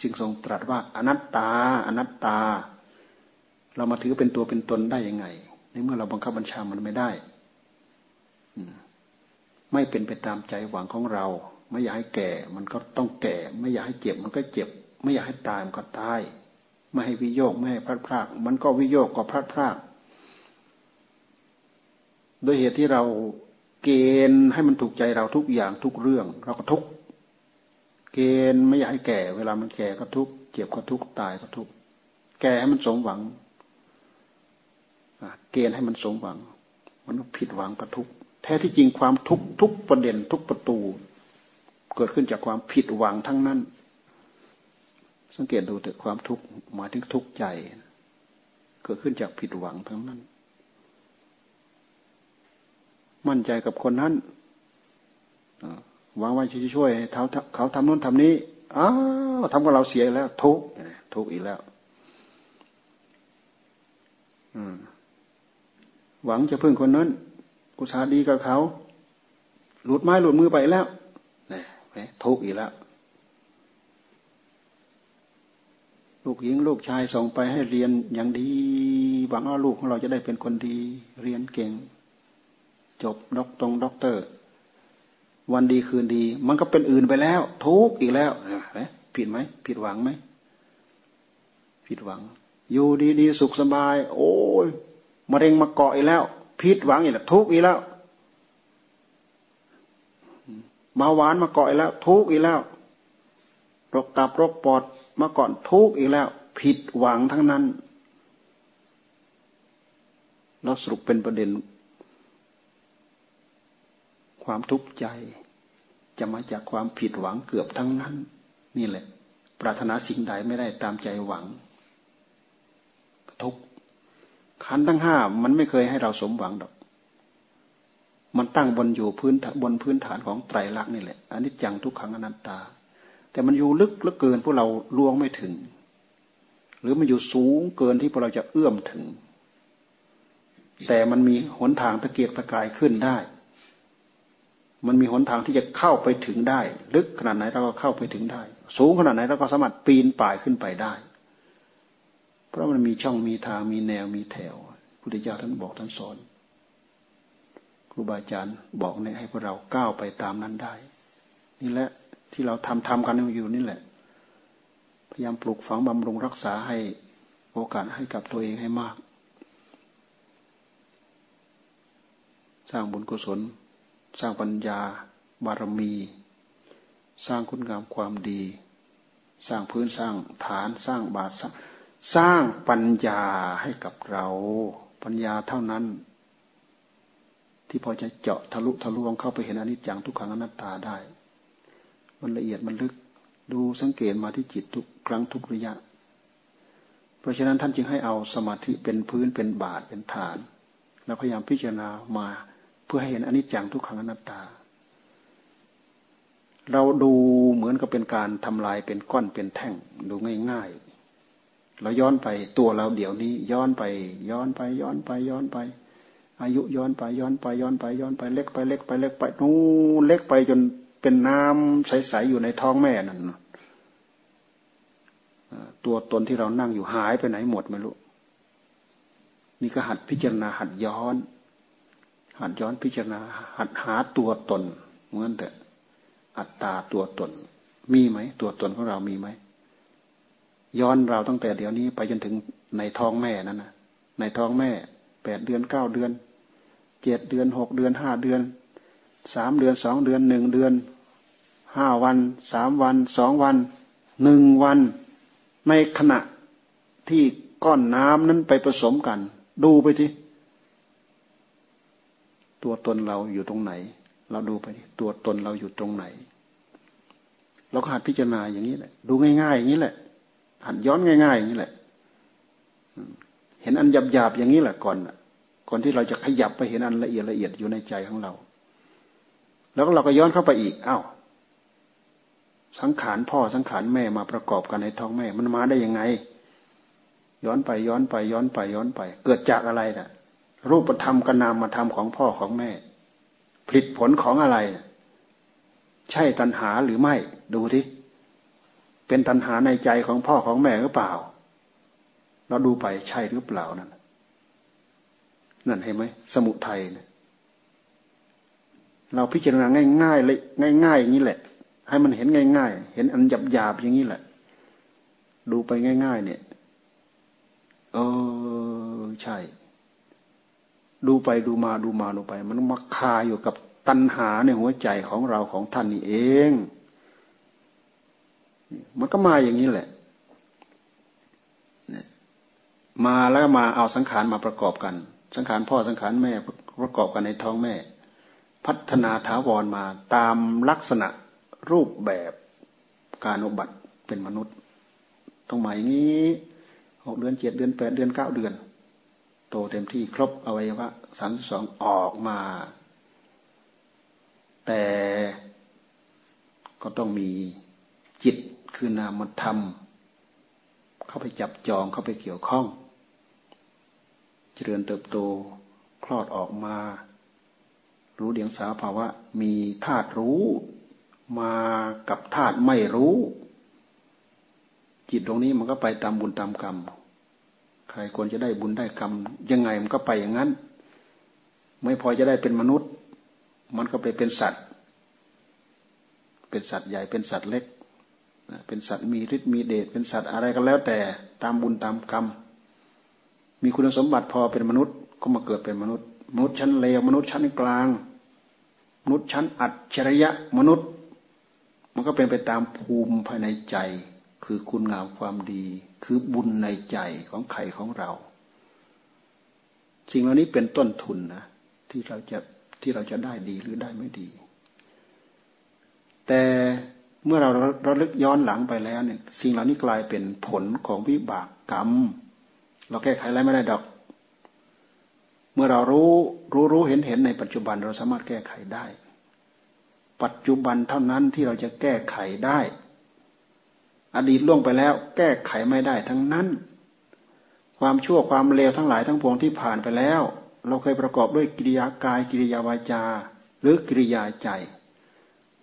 จึงทรงตรัสว่าอนัตตา อนัตตา เรามาถือเป็นตัวเป็นตนได้ยังไง ในเมื่อเราบังคับบัญชามันไม่ได้ไม่เป็นไปตามใจหวังของเรา ไม่อยากให้แก่ มันก็ต้องแก่ ไม่อยากให้เจ็บ มันก็เจ็บ ไม่อยากให้ตายมันก็ตาย ไม่ให้วิโยกไม่ให้พลาดพลาดมันก็วิโยกก็พลาดพลาด โดยเหตุที่เราเกณฑ์ให้มันถูกใจเราทุกอย่างทุกเรื่อง เราก็ทุกเกณฑ์ไม่อยากให้แก่ เวลามันแก่ก็ทุกเจ็บก็ทุกตายก็ทุกแก่ให้มันสมหวังเกณฑ์ให้มันสมหวัง มันผิดหวังก็ทุกแท้ที่จริงความทุกทุกประเด็นทุกประตู เกิดขึ้นจากความผิดหวังทั้งนั้น สังเกตดูแต่ความทุกข์หมายถึงทุกข์ใจ เกิดขึ้นจากผิดหวังทั้งนั้น มั่นใจกับคนนั้นหวังว่าจะช่วยเขาเขาทำนู้นทำนี้อ้าวทำกับเราเสียแล้ว ทุกทุกอีกแล้วหวังจะพึ่งคนนั้นกุศลดีกับเขา หลุดไม้หลุดมือไปแล้วนี่ทุกข์อีกแล้ว ลูกหญิงลูกชายส่งไปให้เรียนอย่างดีหวังว่าลูกของเราจะได้เป็นคนดี เรียนเก่ง จบด็อกตรงด็อกเตอร์ วันดีคืนดี มันก็เป็นอื่นไปแล้ว ทุกข์อีกแล้วผิดไหมผิดหวังไหมผิดหวัง อยู่ดีๆสุขสบาย โอ้ยมะเร็งมาเกาะอีกแล้วผิดหวังอีกแล้วทุกข์อีกแล้วมาหวานมาเกาะอีกแล้ว ทุกข์อีกแล้วโรคตับโรคปอดมาก่อนทุกข์อีกแล้ว ผิดหวังทั้งนั้น เราสรุปเป็นประเด็น ความทุกข์ใจ จะมาจากความผิดหวังเกือบทั้งนั้น นี่แหละ ปรารถนาสิ่งใดไม่ได้ตามใจหวัง ทุกข์ขันทั้งห้ามันไม่เคยให้เราสมหวังดอก มันตั้งบนอยู่พื้นบนพื้นฐานของไตรลักษณ์นี่แหละอันนี้จังทุกขังอนัตตา แต่มันอยู่ลึกเหลือเกินพวกเราล่วงไม่ถึง หรือมันอยู่สูงเกินที่พวกเราจะเอื้อมถึงแต่มันมีหนทางตะเกียกตะกายขึ้นได้ มันมีหนทางที่จะเข้าไปถึงได้ ลึกขนาดไหนเราก็เข้าไปถึงได้ สูงขนาดไหนเราก็สามารถปีนป่ายขึ้นไปได้ เพราะมันมีช่องมีทางมีแนวมีแถวพุทธเจ้าท่านบอกท่านสอนครูบาอาจารย์บอกเนี่ยให้พวกเราก้าวไปตามนั้นได้ นี่แหละที่เราทำทำกันอยู่นี่แหละ พยายามปลูกฝังบำรุงรักษาให้โอกาสให้กับตัวเองให้มาก สร้างบุญกุศล สร้างปัญญา บารมี สร้างคุณงามความดี สร้างพื้นสร้างฐานสร้างบาทสร้างปัญญาให้กับเรา ปัญญาเท่านั้น ที่พอจะเจาะทะลุทะลวงเข้าไปเห็นอนิจจังทุกขังอนัตตาได้ มันละเอียดมันลึกดูสังเกตมาที่จิตทุกครั้งทุกระยะ เพราะฉะนั้นท่านจึงให้เอาสมาธิเป็นพื้นเป็นบาทเป็นฐาน แล้วพยายามพิจารณามา พื่อให้เห็นอนิจจังทุกขังอนัตตา เราดูเหมือนกับเป็นการทำลายเป็นก้อนเป็นแท่งดูง่าย ๆ เราย้อนไปตัวเราเดี๋ยวนี้ ย้อนไป ย้อนไปย้อนไปย้อนไป อายุย้อนไปย้อนไปย้อนไปย้อนไปเล็กไปเล็กไปเล็กไปนู้เล็กไปจนเป็นน้ำใสๆอยู่ในท้องแม่นั่นตัวตนที่เรานั่งอยู่หายไปไหนหมดไม่รู้นี่ก็หัดพิจารณาหัดย้อน หัดย้อนพิจารณา หัดหาตัวตนเหมือนแต่อัตตาตัวตน มีไหม ตัวตนของเรามีไหม ย้อนเราตั้งแต่เดี๋ยวนี้ไปจนถึงในท้องแม่นั่นนะในท้องแม่แปดเดือนเก้าเดือนเจ็ดเดือนหกเดือนห้าเดือนสามเดือนสองเดือนหนึ่งเดือนห้าวันสามวันสองวันหนึ่งวัน ในขณะที่ก้อนน้ำนั้นไปผสมกัน ดูไปที ตัวตนเราอยู่ตรงไหน เราดูไปตัวตนเราอยู่ตรงไหน เราก็หัดพิจารณาอย่างนี้แหละ ดูง่ายๆอย่างนี้แหละ หัดย้อนง่าย ๆ อย่างนี้แหละเห็นอันหยาบๆอย่างนี้แหละก่อนก่อนที่เราจะขยับไปเห็นอันละเอียดละเอียดอยู่ในใจของเรา แล้วเราก็ย้อนเข้าไปอีกอ้าวสังขารพ่อสังขารแม่มาประกอบกันในท้องแม่ มันมาได้ยังไง ย้อนไปย้อนไปย้อนไปย้อนไป เกิดจากอะไรนะ่ะ รูปธรรมกับนามธรรมของพ่อของแม่ ผลิตผลของอะไร ใช่ตัณหาหรือไม่ ดูที่เป็นตัณหาในใจของพ่อของแม่หรือเปล่า เราดูไปใช่หรือเปล่านั่นนั่นเห็นไหมสมุทัยเนี่ยเราพิจารณาง่ายๆเลยง่าย ๆ อย่างนี้แหละ ให้มันเห็นง่าย ๆ เห็นอันหยาบๆอย่างนี้แหละ ดูไปง่าย ๆ เนี่ยเออใช่ ดูไปดูมาดูมาดูไป มันมาคาอยู่กับตัณหาในหัวใจของเราของท่านนี่เอง มันก็มาอย่างนี้แหละ มาแล้วมาเอาสังขารมาประกอบกัน สังขารพ่อสังขารแม่ประกอบกันในท้องแม่ พัฒนาถาวรมาตามลักษณะรูปแบบการอุบัติเป็นมนุษย์ ต้องมาอย่างนี้หกเดือนเจ็ดเดือนแปดเดือนเก้าเดือน โตเต็มที่ครบอวัยวะสามสองออกมา แต่ก็ต้องมีจิตคือนามธรรม เข้าไปจับจองเข้าไปเกี่ยวข้อง เจริญเติบโตคลอดออกมา รู้เดียงสาภาวะ มีธาตุรู้มากับธาตุไม่รู้ จิตตรงนี้มันก็ไปตามบุญตามกรรม ใครควรจะได้บุญได้กรรม ยังไงมันก็ไปอย่างนั้น ไม่พอจะได้เป็นมนุษย์ มันก็ไปเป็นสัตว์ เป็นสัตว์ใหญ่เป็นสัตว์เล็ก เป็นสัตว์มีฤทธิ์มีเดชเป็นสัตว์อะไรก็แล้วแต่ตามบุญตามกรรม มีคุณสมบัติพอเป็นมนุษย์ก็มาเกิดเป็นมนุษย์ มนุษย์ชั้นเลวมนุษย์ชั้นกลาง มนุษย์ชั้นอัจฉริยะมนุษย์ มันก็เป็นไปตามภูมิภายในใจ คือคุณงามความดี คือบุญในใจของใครของเรา สิ่งเหล่านี้เป็นต้นทุนนะที่เราจะที่เราจะได้ดีหรือได้ไม่ดี แต่เมื่อเราเราลึกย้อนหลังไปแล้วเนี่ย สิ่งเหล่านี้กลายเป็นผลของวิบากกรรม เราแก้ไขอะไรไม่ได้ดอก เมื่อเรารู้รู้รู้เห็นเห็นในปัจจุบันเราสามารถแก้ไขได้ ปัจจุบันเท่านั้นที่เราจะแก้ไขได้ อดีตล่วงไปแล้ว แก้ไขไม่ได้ทั้งนั้น ความชั่วความเลวทั้งหลายทั้งปวงที่ผ่านไปแล้ว เราเคยประกอบด้วยกิริยากายกิริยาวาจา หรือกิริยาใจ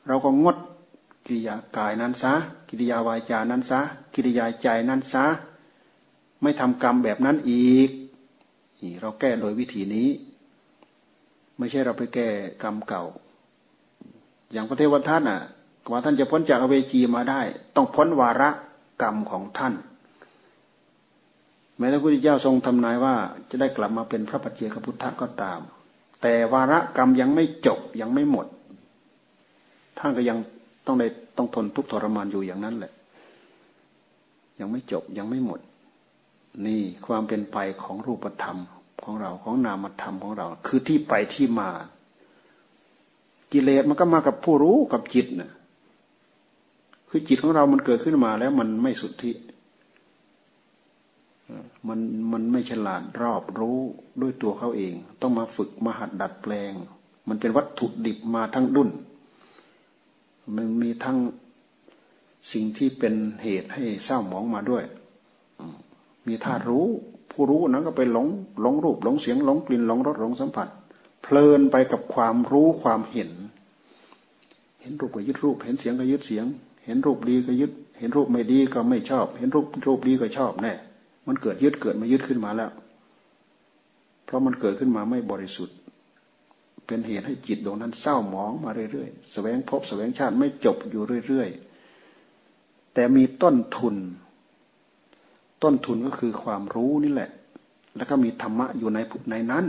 เราก็งดกิริยากายนั้นซะกิริยาวาจานั้นซะกิริยาใจนั้นซะไม่ทำกรรมแบบนั้นอีกนี่เราแก้โดยวิธีนี้ ไม่ใช่เราไปแก้กรรมเก่า อย่างพระเทวทัตน่ะ กว่าท่านจะพ้นจากอเวจีมาได้ ต้องพ้นวาระกรรมของท่าน แม้พระพุทธเจ้าทรงทำนายว่าจะได้กลับมาเป็นพระปัจเจกพุทธก็ตาม แต่วาระกรรมยังไม่จบยังไม่หมด ท่านก็ยังต้องได้ต้องทนทุกข์ทรมานอยู่อย่างนั้นแหละ ยังไม่จบยังไม่หมด นี่ความเป็นไปของรูปธรรมของเราของนามธรรมของเรา คือที่ไปที่มา กิเลสมันก็มากับผู้รู้กับจิตนะ คือจิตของเรามันเกิดขึ้นมาแล้วมันไม่สุทธิมันมันไม่ฉลาดรอบรู้ด้วยตัวเขาเอง ต้องมาฝึกมาหัดดัดแปลง มันเป็นวัตถุดิบมาทั้งดุนมันมีทั้งสิ่งที่เป็นเหตุให้เศร้าหมองมาด้วย มีธาตุรู้ ผู้รู้นั้นก็ไปหลงหลงรูปหลงเสียงหลงกลิ่นหลงรสหลงสัมผัส เพลินไปกับความรู้ความเห็น เห็นรูปก็ยึดรูป เห็นเสียงก็ยึดเสียง เห็นรูปดีก็ยึด เห็นรูปไม่ดีก็ไม่ชอบ เห็นรูปรูปดีก็ชอบแน่มันเกิดยึดเกิดมายึดขึ้นมาแล้ว เพราะมันเกิดขึ้นมาไม่บริสุทธิ์ เป็นเหตุให้จิตดวงนั้นเศร้าหมองมาเรื่อยๆแสวงพบแสวงชาติไม่จบอยู่เรื่อยๆ แต่มีต้นทุน ต้นทุนก็คือความรู้นี่แหละ แล้วก็มีธรรมะอยู่ในในนั้น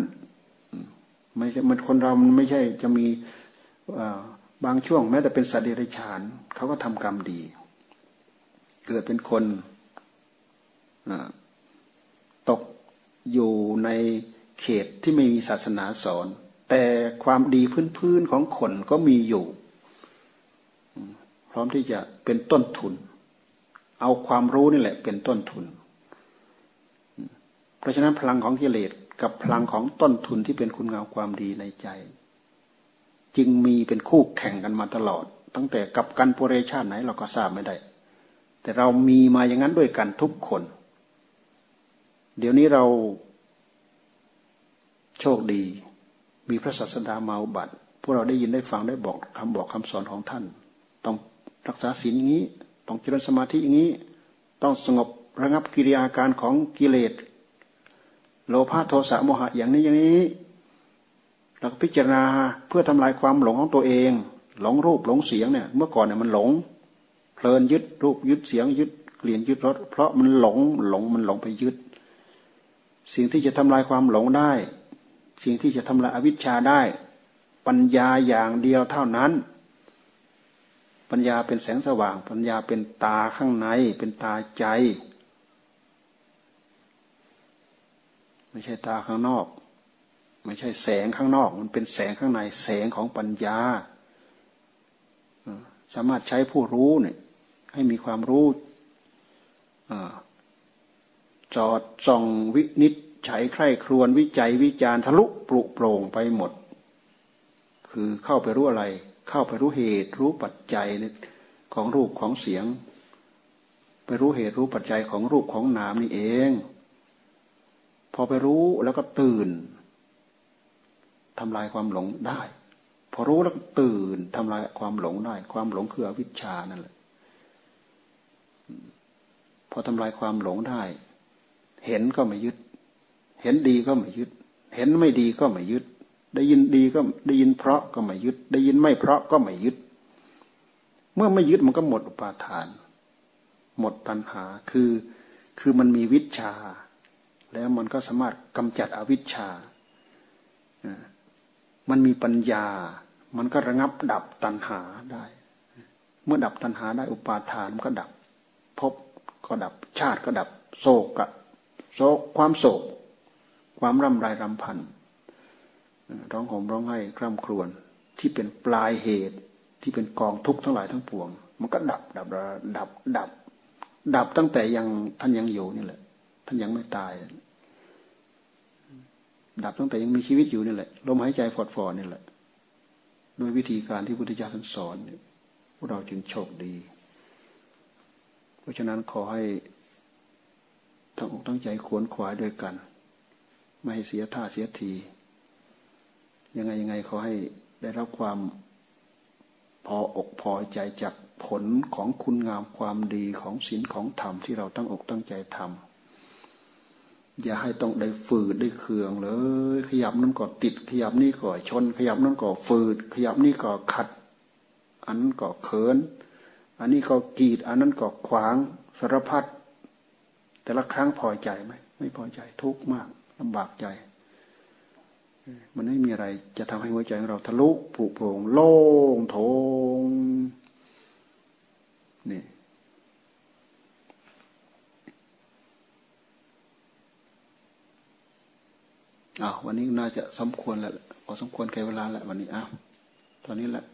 ไม่ใช่มันคนเรามันไม่ใช่จะมี บางช่วงแม้แต่เป็นสัตว์เดรัจฉานเขาก็ทำกรรมดี เกิดเป็นคนตกอยู่ในเขตที่ไม่มีศาสนาสอน แต่ความดีพื้นๆของคนก็มีอยู่ พร้อมที่จะเป็นต้นทุน เอาความรู้นี่แหละเป็นต้นทุน เพราะฉะนั้นพลังของกิเลสกับพลังของต้นทุนที่เป็นคุณงามความดีในใจ จึงมีเป็นคู่แข่งกันมาตลอด ตั้งแต่กับกันปุเรชาติไหนเราก็ทราบไม่ได้ แต่เรามีมาอย่างนั้นด้วยกันทุกคน เดี๋ยวนี้เราโชคดี มีพระศาสดามาอุบัติพวกเราได้ยินได้ฟังได้บอกคำบอกคำสอนของท่าน ต้องรักษาศีลนี้ตต้องเจริญสมาธิอย่างนี้ ต้องสงบระงับกิริยาการของกิเลส โลภะโทสะโมหะอย่างนี้อย่างนี้ เราก็พิจารณาเพื่อทำลายความหลงของตัวเอง หลงรูปหลงเสียงเนี่ย เมื่อก่อนเนี่ยมันหลง เพลินยึดรูปยึดเสียงยึดเกลียนยึดรสเพราะมันหลงหลงมันหลงไปยึด สิ่งที่จะทำลายความหลงได้ สิ่งที่จะทำลายอวิชชาได้ ปัญญาอย่างเดียวเท่านั้น ปัญญาเป็นแสงสว่าง ปัญญาเป็นตาข้างใน เป็นตาใจ ไม่ใช่ตาข้างนอก ไม่ใช่แสงข้างนอก มันเป็นแสงข้างในแสงของปัญญา สามารถใช้ผู้รู้เนี่ยให้มีความรู้จอดส่องวินิจฉัยใคร่ครวญวิจัยวิจารทะลุปลุกโปร่งไปหมด คือเข้าไปรู้อะไร เข้าไปรู้เหตุรู้ปัจจัยของรูปของเสียง ไปรู้เหตุรู้ปัจจัยของรูปของนามนี่เอง พอไปรู้แล้วก็ตื่น ทำลายความหลงได้ พอรู้แล้วตื่นทำลายความหลงได้ ความหลงคืออวิชชานั่นแหละพอทำลายความหลงได้ เห็นก็ไม่ยึด เห็นดีก็ไม่ยึด เห็นไม่ดีก็ไม่ยึด ได้ยินดีก็ได้ยินเพราะก็ไม่ยึด ได้ยินไม่เพราะก็ไม่ยึด เมื่อไม่ยึดมันก็หมดอุปาทาน หมดตัณหาคือคือมันมีวิชา แล้วมันก็สามารถกำจัดอวิชชา มันมีปัญญา มันก็ระงับดับตัณหาได้ เมื่อดับตัณหาได้อุปาทานมันก็ดับพบก็ดับชาติก็ดับ โศกกะโศกความโศก ความร่ำไรรำพันร้องห่มร้องไห้คร่ำครวญที่เป็นปลายเหตุที่เป็นกองทุกข์ทั้งหลายทั้งปวง มันก็ดับดับดับดับดับตั้งแต่ยังท่านยังอยู่นี่แหละ ท่านยังไม่ตาย ดับตั้งแต่ยังมีชีวิตอยู่นี่แหละลมหายใจฟอดฟอนี่แหละด้วยวิธีการที่พุทธเจ้าท่านสอนพวกเราจึงโชคดี เพราะฉะนั้นขอให้ทั้งอกทั้งใจขวนขวายด้วยกัน ไม่ให้เสียท่าเสียที ยังไงยังไงขอให้ได้รับความพออกพอใจจากผลของคุณงามความดีของศีลของธรรมที่เราตั้งอกตั้งใจทำ อย่าให้ต้องได้ฝืดได้เคืองเลย ขยับนั้นก็ติด ขยับนี่ก็ชน ขยับนั้นก็ฝืด ขยับนี่ก็ขัด อันนั้นก็เขิน อันนี้ก็กีด อันนั้นก็ขวางสารพัดแต่ละครั้งพอใจไหมไม่พอใจทุกข์มากลำบากใจ มันไม่มีอะไรจะทำให้หัวใจของเราทะลุผุโปร่งโล่งโถงนี่ อ้าววันนี้น่าจะสมควรแล้วพอสมควรแก่เวลาแล้ววันนี้อ้าวตอนนี้แหละ